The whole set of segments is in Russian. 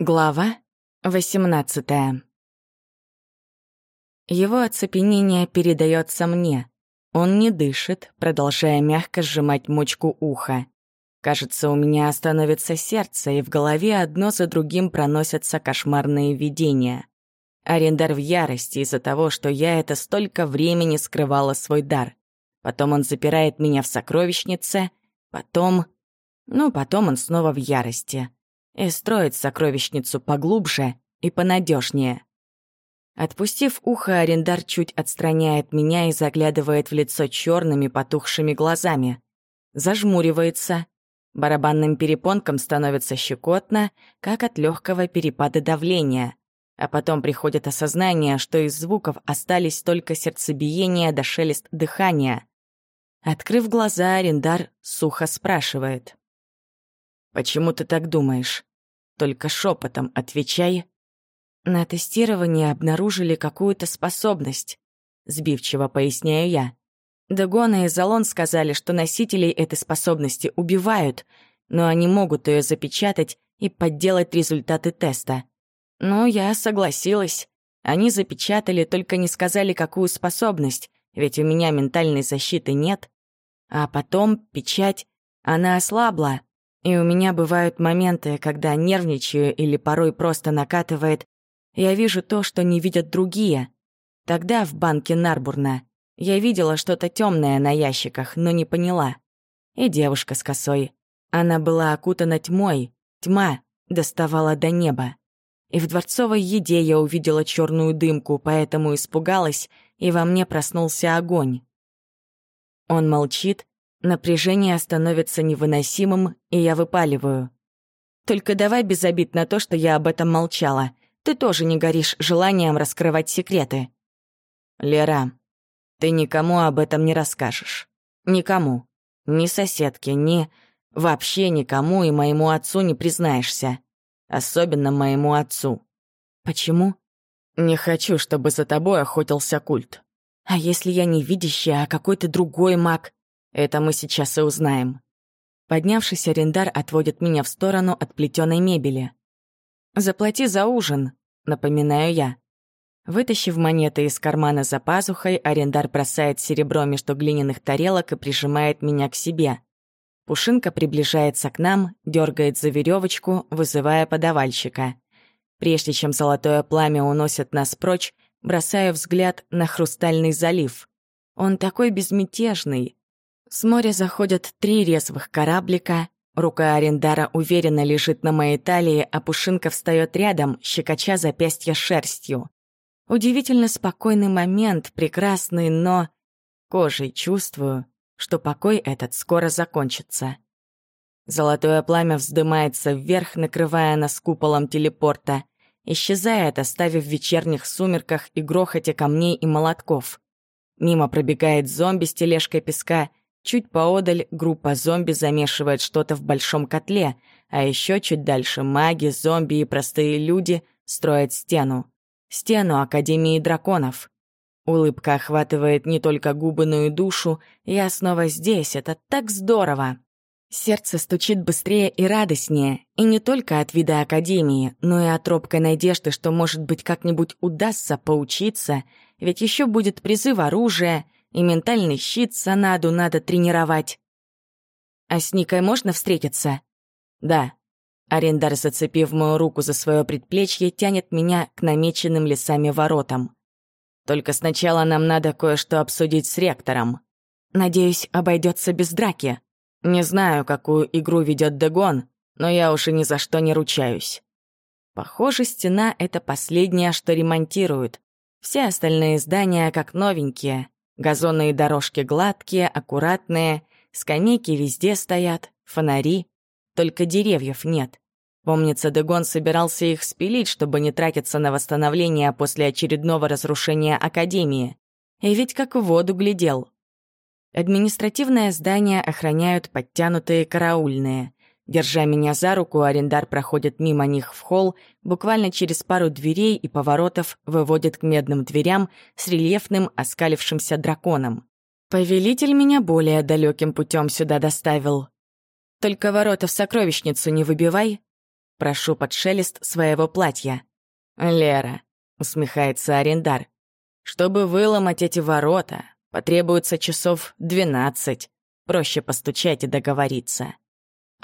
Глава 18 Его оцепенение передается мне. Он не дышит, продолжая мягко сжимать мочку уха. Кажется, у меня остановится сердце, и в голове одно за другим проносятся кошмарные видения. Арендар в ярости из-за того, что я это столько времени скрывала свой дар. Потом он запирает меня в сокровищнице, потом... Ну, потом он снова в ярости и строить сокровищницу поглубже и понадежнее. Отпустив ухо, арендар чуть отстраняет меня и заглядывает в лицо черными потухшими глазами. Зажмуривается. Барабанным перепонкам становится щекотно, как от легкого перепада давления. А потом приходит осознание, что из звуков остались только сердцебиение да шелест дыхания. Открыв глаза, арендар сухо спрашивает. «Почему ты так думаешь? Только шепотом отвечай». На тестировании обнаружили какую-то способность. Сбивчиво поясняю я. Дагона и Залон сказали, что носителей этой способности убивают, но они могут ее запечатать и подделать результаты теста. Ну, я согласилась. Они запечатали, только не сказали, какую способность, ведь у меня ментальной защиты нет. А потом печать, она ослабла, и у меня бывают моменты, когда нервничаю или порой просто накатывает. Я вижу то, что не видят другие. Тогда в банке Нарбурна я видела что-то темное на ящиках, но не поняла. И девушка с косой. Она была окутана тьмой, тьма доставала до неба. И в дворцовой еде я увидела черную дымку, поэтому испугалась, и во мне проснулся огонь. Он молчит, Напряжение становится невыносимым, и я выпаливаю. «Только давай без обид на то, что я об этом молчала. Ты тоже не горишь желанием раскрывать секреты». «Лера, ты никому об этом не расскажешь. Никому. Ни соседке, ни... Вообще никому и моему отцу не признаешься. Особенно моему отцу. Почему? Не хочу, чтобы за тобой охотился культ. А если я не видящая, а какой-то другой маг? Это мы сейчас и узнаем. Поднявшись, арендар отводит меня в сторону от плетеной мебели. «Заплати за ужин», — напоминаю я. Вытащив монеты из кармана за пазухой, арендар бросает серебро между глиняных тарелок и прижимает меня к себе. Пушинка приближается к нам, дергает за веревочку, вызывая подавальщика. Прежде чем золотое пламя уносит нас прочь, бросаю взгляд на хрустальный залив. Он такой безмятежный, с моря заходят три резвых кораблика. Рука Арендара уверенно лежит на моей талии, а Пушинка встает рядом, щекоча запястья шерстью. Удивительно спокойный момент, прекрасный, но... Кожей чувствую, что покой этот скоро закончится. Золотое пламя вздымается вверх, накрывая нас куполом телепорта. Исчезает, оставив в вечерних сумерках и грохоте камней и молотков. Мимо пробегает зомби с тележкой песка — Чуть поодаль группа зомби замешивает что-то в большом котле, а еще чуть дальше маги, зомби и простые люди строят стену. Стену Академии драконов. Улыбка охватывает не только губы, но и душу. Я снова здесь, это так здорово. Сердце стучит быстрее и радостнее, и не только от вида Академии, но и от робкой надежды, что, может быть, как-нибудь удастся поучиться, ведь еще будет призыв оружия, и ментальный щит Санаду надо тренировать. А с Никой можно встретиться? Да. Арендар, зацепив мою руку за свое предплечье, тянет меня к намеченным лесами воротам. Только сначала нам надо кое-что обсудить с ректором. Надеюсь, обойдется без драки. Не знаю, какую игру ведет Дегон, но я уж и ни за что не ручаюсь. Похоже, стена — это последнее, что ремонтируют. Все остальные здания как новенькие. Газонные дорожки гладкие, аккуратные, скамейки везде стоят, фонари. Только деревьев нет. Помнится, Дегон собирался их спилить, чтобы не тратиться на восстановление после очередного разрушения Академии. И ведь как в воду глядел. Административное здание охраняют подтянутые караульные. Держа меня за руку, арендар проходит мимо них в холл, буквально через пару дверей и поворотов выводит к медным дверям с рельефным оскалившимся драконом. Повелитель меня более далеким путем сюда доставил. «Только ворота в сокровищницу не выбивай», — прошу под шелест своего платья. «Лера», — усмехается арендар, «чтобы выломать эти ворота, потребуется часов двенадцать. Проще постучать и договориться».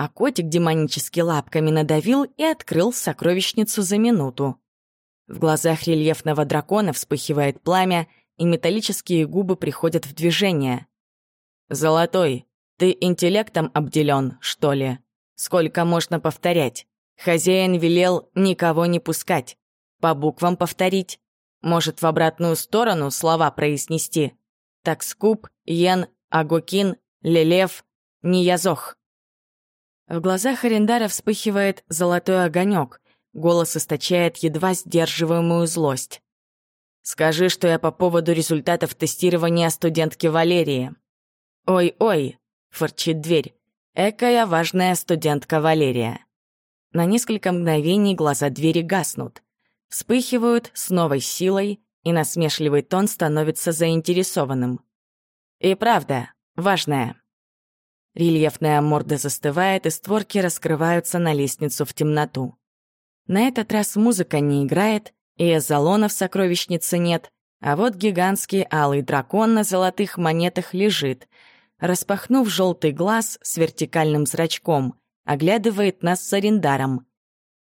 А котик демонически лапками надавил и открыл сокровищницу за минуту. В глазах рельефного дракона вспыхивает пламя, и металлические губы приходят в движение. «Золотой, ты интеллектом обделен, что ли? Сколько можно повторять? Хозяин велел никого не пускать. По буквам повторить. Может, в обратную сторону слова произнести. Так скуп, йен, агокин, лелев, ниязох». В глазах Арендара вспыхивает золотой огонек, голос источает едва сдерживаемую злость. «Скажи, что я по поводу результатов тестирования студентки Валерии». «Ой-ой», — фырчит дверь, «экая важная студентка Валерия». На несколько мгновений глаза двери гаснут, вспыхивают с новой силой, и насмешливый тон становится заинтересованным. «И правда, важная». Рельефная морда застывает, и створки раскрываются на лестницу в темноту. На этот раз музыка не играет, и эзолона в сокровищнице нет, а вот гигантский алый дракон на золотых монетах лежит, распахнув желтый глаз с вертикальным зрачком, оглядывает нас с арендаром.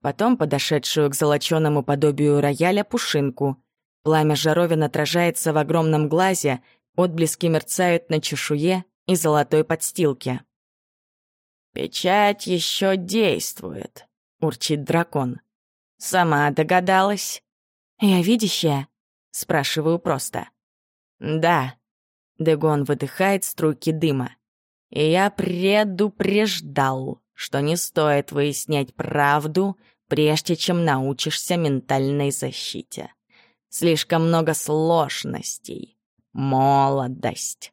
Потом подошедшую к золоченому подобию рояля пушинку. Пламя жаровин отражается в огромном глазе, отблески мерцают на чешуе и золотой подстилке. «Печать еще действует», — урчит дракон. «Сама догадалась?» «Я видящая?» — спрашиваю просто. «Да». Дегон выдыхает струйки дыма. «И я предупреждал, что не стоит выяснять правду, прежде чем научишься ментальной защите. Слишком много сложностей. Молодость».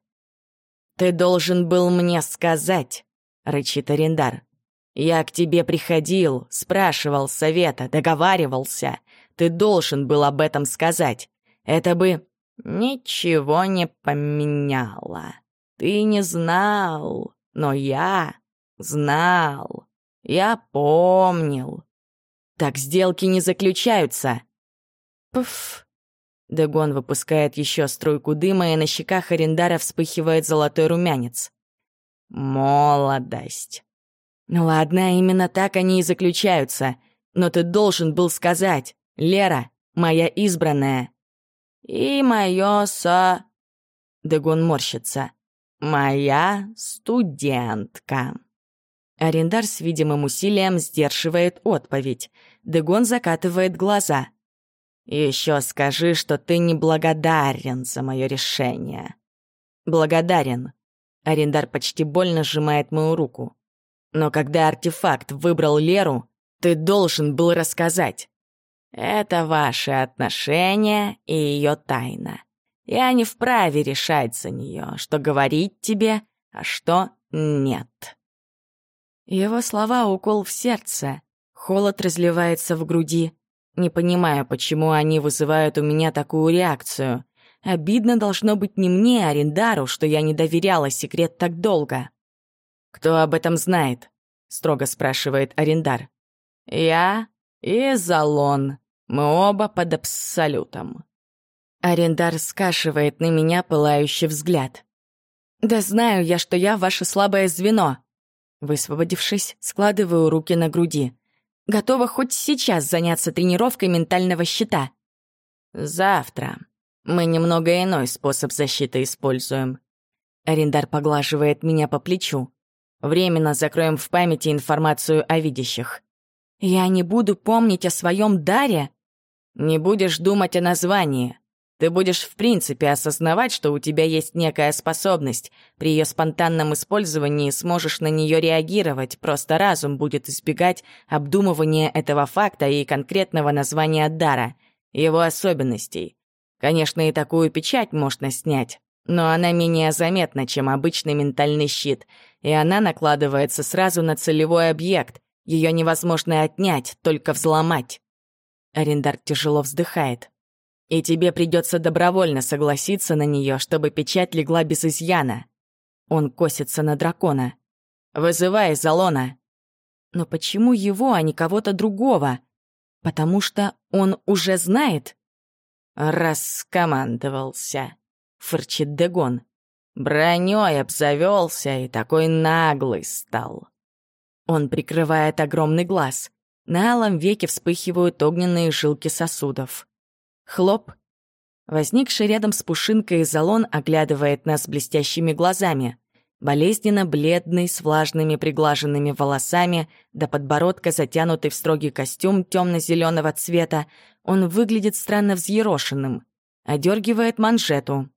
«Ты должен был мне сказать», — рычит Арендар. «Я к тебе приходил, спрашивал совета, договаривался. Ты должен был об этом сказать. Это бы ничего не поменяло. Ты не знал, но я знал. Я помнил. Так сделки не заключаются». «Пф», Дегон выпускает еще струйку дыма, и на щеках Арендара вспыхивает золотой румянец. Молодость. Ну ладно, именно так они и заключаются. Но ты должен был сказать, Лера, моя избранная. И мое со... Дегон морщится. Моя студентка. Арендар с видимым усилием сдерживает отповедь. Дегон закатывает глаза — еще скажи, что ты неблагодарен за мое решение. Благодарен. Арендар почти больно сжимает мою руку. Но когда артефакт выбрал Леру, ты должен был рассказать. Это ваши отношения и ее тайна. Я не вправе решать за нее, что говорить тебе, а что нет. Его слова — укол в сердце. Холод разливается в груди. Не понимаю, почему они вызывают у меня такую реакцию. Обидно должно быть не мне, а Риндару, что я не доверяла секрет так долго. «Кто об этом знает?» — строго спрашивает Арендар. «Я и Залон. Мы оба под абсолютом». Арендар скашивает на меня пылающий взгляд. «Да знаю я, что я ваше слабое звено». Высвободившись, складываю руки на груди. Готова хоть сейчас заняться тренировкой ментального щита. Завтра. Мы немного иной способ защиты используем. Арендар поглаживает меня по плечу. Временно закроем в памяти информацию о видящих. Я не буду помнить о своем даре? Не будешь думать о названии. Ты будешь в принципе осознавать, что у тебя есть некая способность. При ее спонтанном использовании сможешь на нее реагировать, просто разум будет избегать обдумывания этого факта и конкретного названия дара, его особенностей. Конечно, и такую печать можно снять, но она менее заметна, чем обычный ментальный щит, и она накладывается сразу на целевой объект, ее невозможно отнять, только взломать. Арендар тяжело вздыхает. И тебе придется добровольно согласиться на нее, чтобы печать легла без изъяна. Он косится на дракона. «Вызывай Залона!» Но почему его, а не кого-то другого? Потому что он уже знает? «Раскомандовался», — фырчит Дегон. «Бронёй обзавелся и такой наглый стал». Он прикрывает огромный глаз. На алом веке вспыхивают огненные жилки сосудов. Хлоп. Возникший рядом с Пушинкой Залон оглядывает нас блестящими глазами. Болезненно бледный, с влажными приглаженными волосами, до подбородка затянутый в строгий костюм темно-зеленого цвета, он выглядит странно взъерошенным. Одергивает манжету.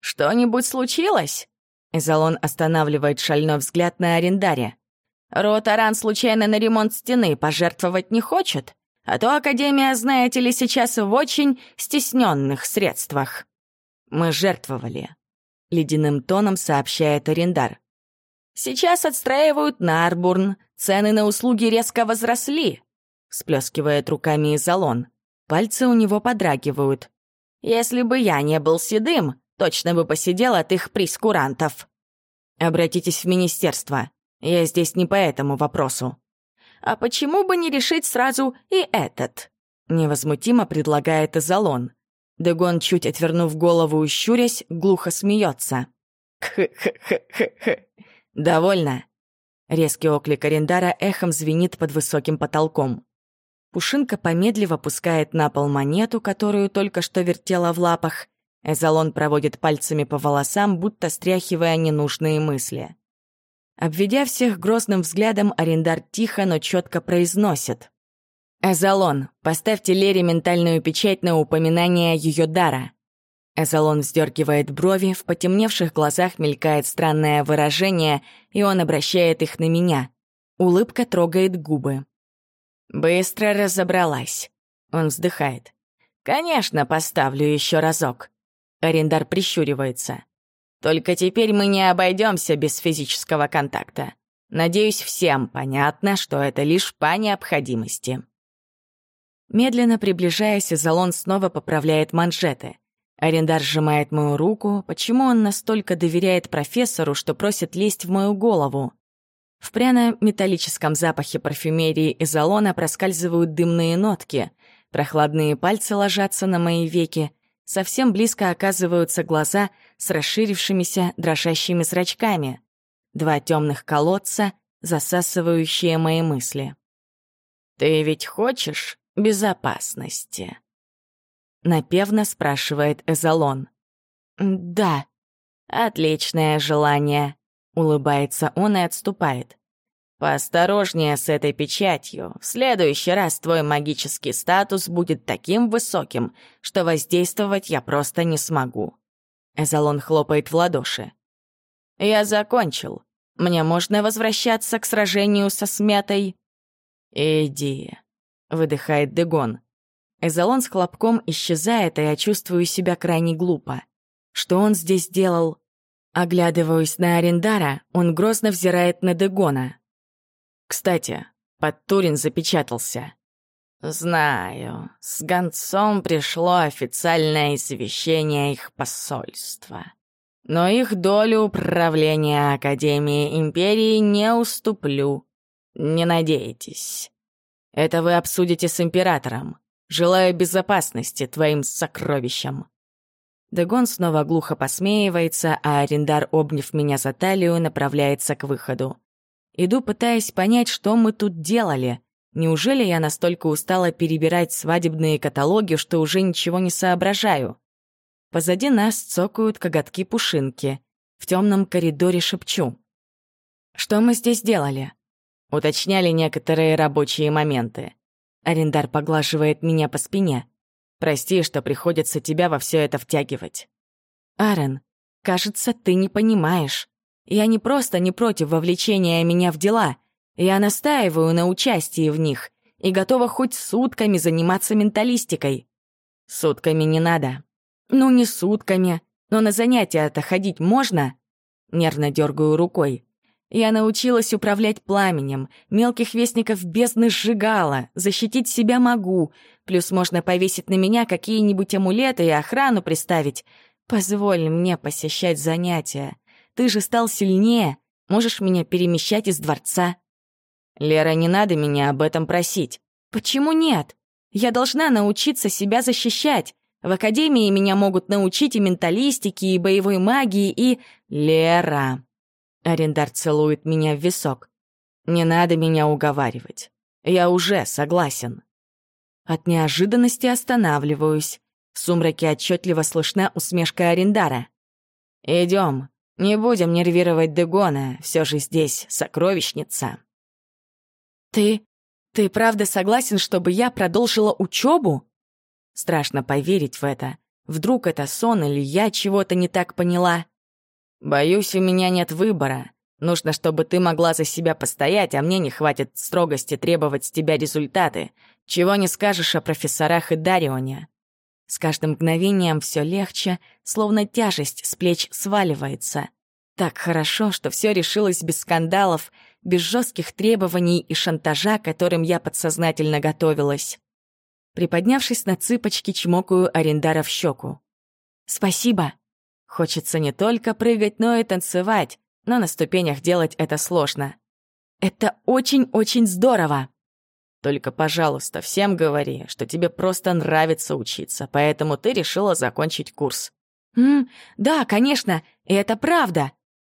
«Что-нибудь случилось?» Эзолон останавливает шальной взгляд на арендаре. Ротаран случайно на ремонт стены пожертвовать не хочет? А то Академия, знаете ли, сейчас в очень стесненных средствах. Мы жертвовали. Ледяным тоном сообщает арендар. Сейчас отстраивают Нарбурн. Цены на услуги резко возросли. Сплескивает руками Изолон. Пальцы у него подрагивают. Если бы я не был седым, точно бы посидел от их прискурантов. Обратитесь в министерство. Я здесь не по этому вопросу. А почему бы не решить сразу и этот? Невозмутимо предлагает Изолон. Дегон, чуть отвернув голову и щурясь, глухо смеется. «Кх-кх-кх-кх-кх! Довольно!» Резкий оклик Арендара эхом звенит под высоким потолком. Пушинка помедливо пускает на пол монету, которую только что вертела в лапах. Эзолон проводит пальцами по волосам, будто стряхивая ненужные мысли. Обведя всех грозным взглядом, арендар тихо, но четко произносит. «Эзолон, поставьте Лере ментальную печать на упоминание ее дара». Эзолон вздергивает брови, в потемневших глазах мелькает странное выражение, и он обращает их на меня. Улыбка трогает губы. «Быстро разобралась». Он вздыхает. «Конечно, поставлю еще разок». Арендар прищуривается. Только теперь мы не обойдемся без физического контакта. Надеюсь, всем понятно, что это лишь по необходимости. Медленно приближаясь, Залон снова поправляет манжеты. Арендар сжимает мою руку. Почему он настолько доверяет профессору, что просит лезть в мою голову? В пряно-металлическом запахе парфюмерии Изолона проскальзывают дымные нотки. Прохладные пальцы ложатся на мои веки. Совсем близко оказываются глаза с расширившимися дрожащими зрачками. Два темных колодца, засасывающие мои мысли. «Ты ведь хочешь безопасности?» Напевно спрашивает Эзолон. «Да». «Отличное желание», — улыбается он и отступает. Поосторожнее с этой печатью. В следующий раз твой магический статус будет таким высоким, что воздействовать я просто не смогу. Эзолон хлопает в ладоши. Я закончил. Мне можно возвращаться к сражению со смятой? Иди, выдыхает Дегон. Эзолон с хлопком исчезает, и я чувствую себя крайне глупо. Что он здесь делал? Оглядываюсь на Арендара, он грозно взирает на Дегона. Кстати, под Турин запечатался. Знаю, с гонцом пришло официальное извещение их посольства. Но их долю управления Академии Империи не уступлю. Не надейтесь. Это вы обсудите с Императором. Желаю безопасности твоим сокровищам. Дегон снова глухо посмеивается, а Арендар, обняв меня за талию, направляется к выходу. Иду, пытаясь понять, что мы тут делали. Неужели я настолько устала перебирать свадебные каталоги, что уже ничего не соображаю? Позади нас цокают коготки-пушинки. В темном коридоре шепчу. «Что мы здесь делали?» Уточняли некоторые рабочие моменты. Арендар поглаживает меня по спине. «Прости, что приходится тебя во все это втягивать». «Арен, кажется, ты не понимаешь. Я не просто не против вовлечения меня в дела, я настаиваю на участии в них и готова хоть сутками заниматься менталистикой. Сутками не надо. Ну, не сутками, но на занятия-то ходить можно? Нервно дергаю рукой. Я научилась управлять пламенем, мелких вестников бездны сжигала, защитить себя могу, плюс можно повесить на меня какие-нибудь амулеты и охрану приставить. Позволь мне посещать занятия. Ты же стал сильнее, можешь меня перемещать из дворца». Лера, не надо меня об этом просить. Почему нет? Я должна научиться себя защищать. В академии меня могут научить и менталистике, и боевой магии, и... Лера. Арендар целует меня в висок. Не надо меня уговаривать. Я уже согласен. От неожиданности останавливаюсь. В сумраке отчетливо слышна усмешка Арендара. Идем, не будем нервировать Дегона, все же здесь сокровищница. Ты... ты правда согласен, чтобы я продолжила учебу? Страшно поверить в это. Вдруг это сон или я чего-то не так поняла? Боюсь, у меня нет выбора. Нужно, чтобы ты могла за себя постоять, а мне не хватит строгости требовать с тебя результаты. Чего не скажешь о профессорах и Дарионе. С каждым мгновением все легче, словно тяжесть с плеч сваливается. Так хорошо, что все решилось без скандалов, без жестких требований и шантажа, которым я подсознательно готовилась. Приподнявшись на цыпочки, чмокаю Арендара в щеку. «Спасибо!» Хочется не только прыгать, но и танцевать, но на ступенях делать это сложно. Это очень-очень здорово. Только, пожалуйста, всем говори, что тебе просто нравится учиться, поэтому ты решила закончить курс. М, да, конечно, и это правда.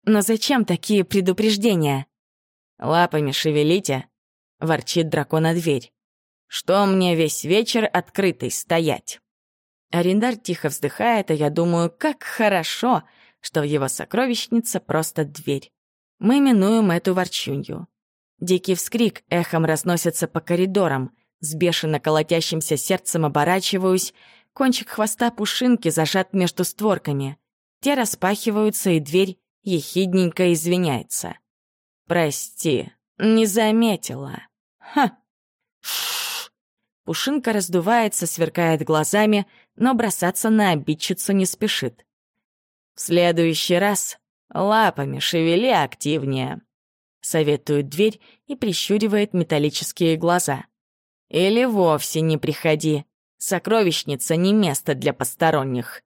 Но зачем такие предупреждения? Лапами шевелите, ворчит дракона дверь. Что мне весь вечер открытый стоять? Арендар тихо вздыхает, а я думаю, как хорошо, что в его сокровищнице просто дверь. Мы минуем эту ворчунью. Дикий вскрик эхом разносится по коридорам. С бешено колотящимся сердцем оборачиваюсь. Кончик хвоста пушинки зажат между створками. Те распахиваются, и дверь ехидненько извиняется. «Прости, не заметила». «Ха!» Пушинка раздувается, сверкает глазами, но бросаться на обидчицу не спешит. «В следующий раз лапами шевели активнее», — советует дверь и прищуривает металлические глаза. «Или вовсе не приходи. Сокровищница не место для посторонних».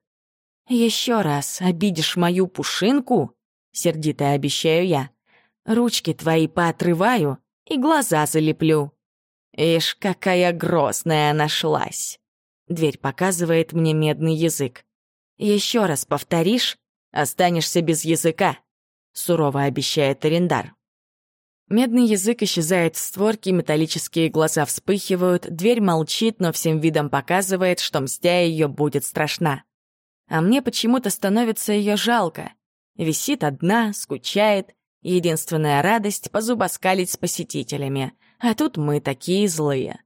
«Еще раз обидишь мою пушинку?» — сердито обещаю я. «Ручки твои поотрываю и глаза залеплю». «Ишь, какая грозная нашлась!» Дверь показывает мне медный язык. «Еще раз повторишь, останешься без языка», — сурово обещает Арендар. Медный язык исчезает в створке, металлические глаза вспыхивают, дверь молчит, но всем видом показывает, что мстя ее будет страшна. А мне почему-то становится ее жалко. Висит одна, скучает, единственная радость — позубоскалить с посетителями — а тут мы такие злые.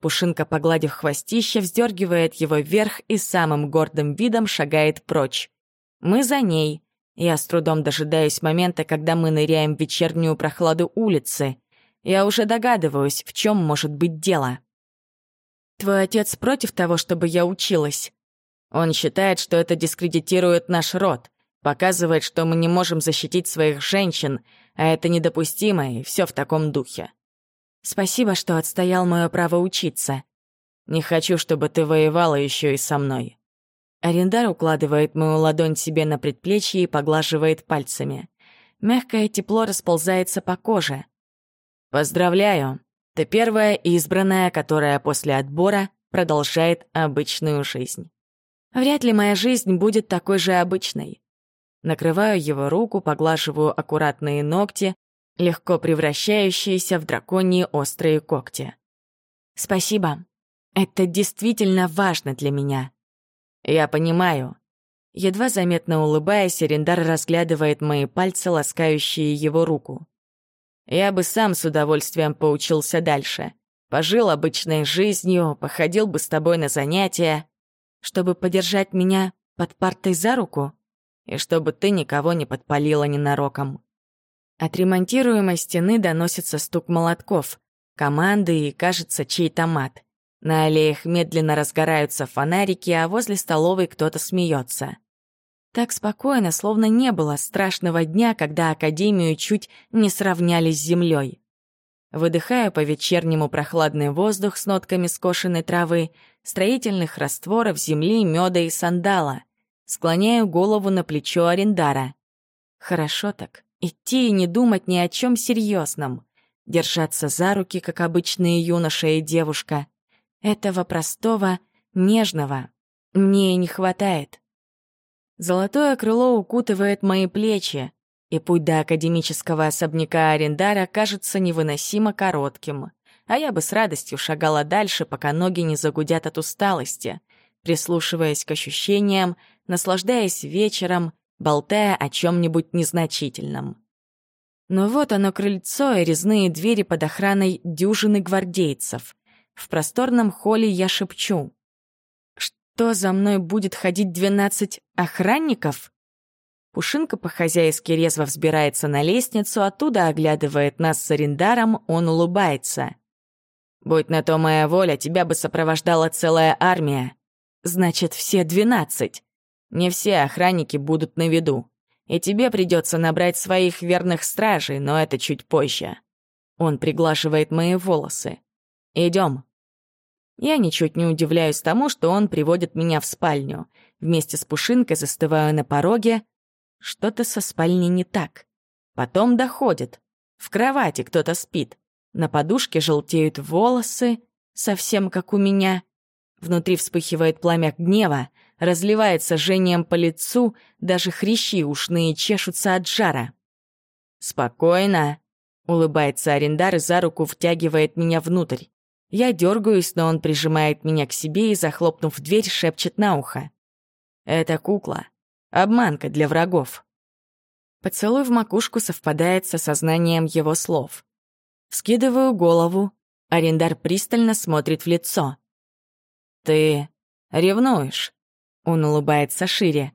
Пушинка, погладив хвостище, вздергивает его вверх и самым гордым видом шагает прочь. Мы за ней. Я с трудом дожидаюсь момента, когда мы ныряем в вечернюю прохладу улицы. Я уже догадываюсь, в чем может быть дело. Твой отец против того, чтобы я училась. Он считает, что это дискредитирует наш род, показывает, что мы не можем защитить своих женщин, а это недопустимо, и все в таком духе. Спасибо, что отстоял мое право учиться. Не хочу, чтобы ты воевала еще и со мной. Арендар укладывает мою ладонь себе на предплечье и поглаживает пальцами. Мягкое тепло расползается по коже. Поздравляю, ты первая избранная, которая после отбора продолжает обычную жизнь. Вряд ли моя жизнь будет такой же обычной. Накрываю его руку, поглаживаю аккуратные ногти, легко превращающиеся в драконьи острые когти. «Спасибо. Это действительно важно для меня». «Я понимаю». Едва заметно улыбаясь, Рендар разглядывает мои пальцы, ласкающие его руку. «Я бы сам с удовольствием поучился дальше. Пожил обычной жизнью, походил бы с тобой на занятия, чтобы подержать меня под партой за руку, и чтобы ты никого не подпалила ненароком. От ремонтируемой стены доносится стук молотков, команды и, кажется, чей-то мат. На аллеях медленно разгораются фонарики, а возле столовой кто-то смеется. Так спокойно, словно не было страшного дня, когда Академию чуть не сравняли с землей. Выдыхаю по-вечернему прохладный воздух с нотками скошенной травы, строительных растворов, земли, меда и сандала. Склоняю голову на плечо Арендара. Хорошо так. Идти и не думать ни о чем серьезном. держаться за руки, как обычные юноша и девушка. Этого простого, нежного мне не хватает. Золотое крыло укутывает мои плечи, и путь до академического особняка Арендара кажется невыносимо коротким. А я бы с радостью шагала дальше, пока ноги не загудят от усталости, прислушиваясь к ощущениям, наслаждаясь вечером, болтая о чем-нибудь незначительном. Но вот оно крыльцо и резные двери под охраной дюжины гвардейцев. В просторном холле я шепчу. Что за мной будет ходить двенадцать охранников? Пушинка по-хозяйски резво взбирается на лестницу, оттуда оглядывает нас с арендаром, он улыбается. «Будь на то моя воля, тебя бы сопровождала целая армия. Значит, все двенадцать. Не все охранники будут на виду. И тебе придется набрать своих верных стражей, но это чуть позже». Он приглаживает мои волосы. Идем. Я ничуть не удивляюсь тому, что он приводит меня в спальню. Вместе с Пушинкой застываю на пороге, что-то со спальней не так. Потом доходит. В кровати кто-то спит. На подушке желтеют волосы, совсем как у меня. Внутри вспыхивает пламя гнева, разливается жжением по лицу, даже хрящи ушные чешутся от жара. «Спокойно», — улыбается арендар и за руку втягивает меня внутрь. Я дергаюсь, но он прижимает меня к себе и, захлопнув дверь, шепчет на ухо. «Это кукла. Обманка для врагов. Поцелуй в макушку совпадает с осознанием его слов. Вскидываю голову. Арендар пристально смотрит в лицо. «Ты ревнуешь?» Он улыбается шире.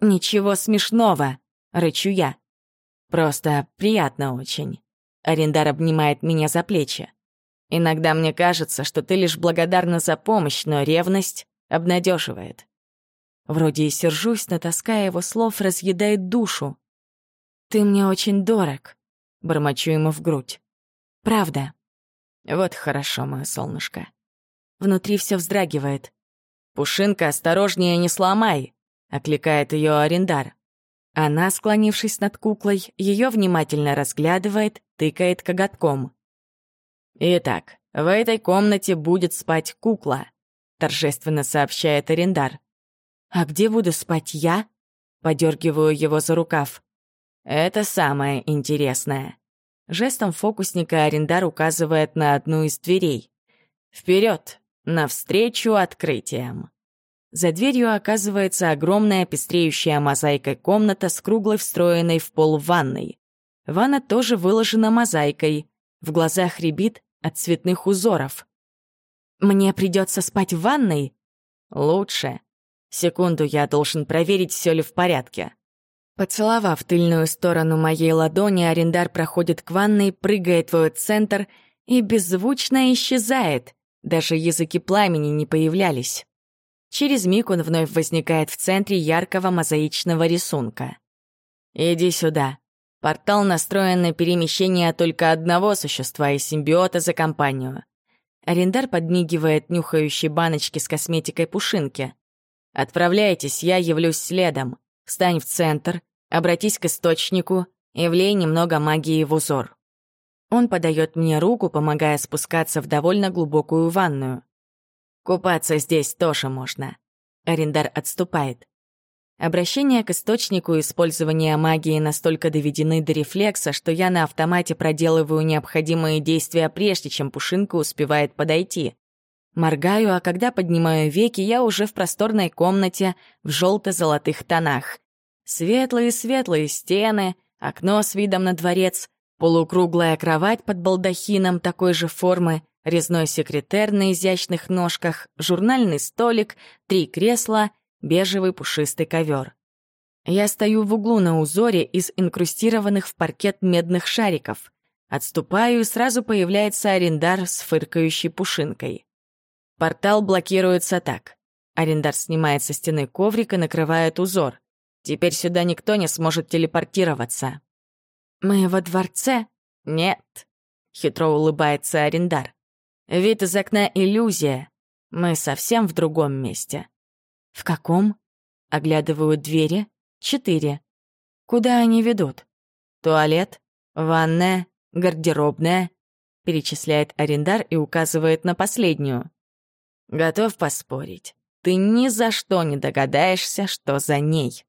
«Ничего смешного!» — рычу я. «Просто приятно очень». Арендар обнимает меня за плечи. «Иногда мне кажется, что ты лишь благодарна за помощь, но ревность обнадеживает. Вроде и сержусь, но тоска его слов разъедает душу. «Ты мне очень дорог», — бормочу ему в грудь. «Правда». «Вот хорошо, мое солнышко». Внутри все вздрагивает. «Пушинка, осторожнее, не сломай!» — окликает ее арендар. Она, склонившись над куклой, ее внимательно разглядывает, тыкает коготком. «Итак, в этой комнате будет спать кукла», — торжественно сообщает арендар. «А где буду спать я?» Подергиваю его за рукав. «Это самое интересное». Жестом фокусника Арендар указывает на одну из дверей. «Вперед! Навстречу открытиям!» За дверью оказывается огромная пестреющая мозаикой комната с круглой встроенной в пол ванной. Ванна тоже выложена мозаикой. В глазах рябит от цветных узоров. «Мне придется спать в ванной?» «Лучше. Секунду, я должен проверить, все ли в порядке. Поцеловав тыльную сторону моей ладони, арендар проходит к ванной, прыгает в ее центр и беззвучно исчезает. Даже языки пламени не появлялись. Через миг он вновь возникает в центре яркого мозаичного рисунка. «Иди сюда». Портал настроен на перемещение только одного существа из симбиота за компанию. Арендар подмигивает нюхающей баночки с косметикой Пушинки. Отправляйтесь, я явлюсь следом. Встань в центр, обратись к источнику и влей немного магии в узор. Он подает мне руку, помогая спускаться в довольно глубокую ванную. Купаться здесь тоже можно. Арендар отступает. Обращение к источнику и использование магии настолько доведены до рефлекса, что я на автомате проделываю необходимые действия, прежде чем Пушинка успевает подойти. Моргаю, а когда поднимаю веки, я уже в просторной комнате в желто-золотых тонах. Светлые-светлые стены, окно с видом на дворец, полукруглая кровать под балдахином такой же формы, резной секретер на изящных ножках, журнальный столик, три кресла, бежевый пушистый ковер. Я стою в углу на узоре из инкрустированных в паркет медных шариков. Отступаю, и сразу появляется арендар с фыркающей пушинкой. Портал блокируется так. Арендар снимает со стены коврик и накрывает узор. Теперь сюда никто не сможет телепортироваться. «Мы во дворце?» «Нет», — хитро улыбается Арендар. «Вид из окна — иллюзия. Мы совсем в другом месте». «В каком?» Оглядываю двери. Четыре. Куда они ведут? Туалет, ванная, гардеробная, перечисляет арендар и указывает на последнюю. Готов поспорить. Ты ни за что не догадаешься, что за ней.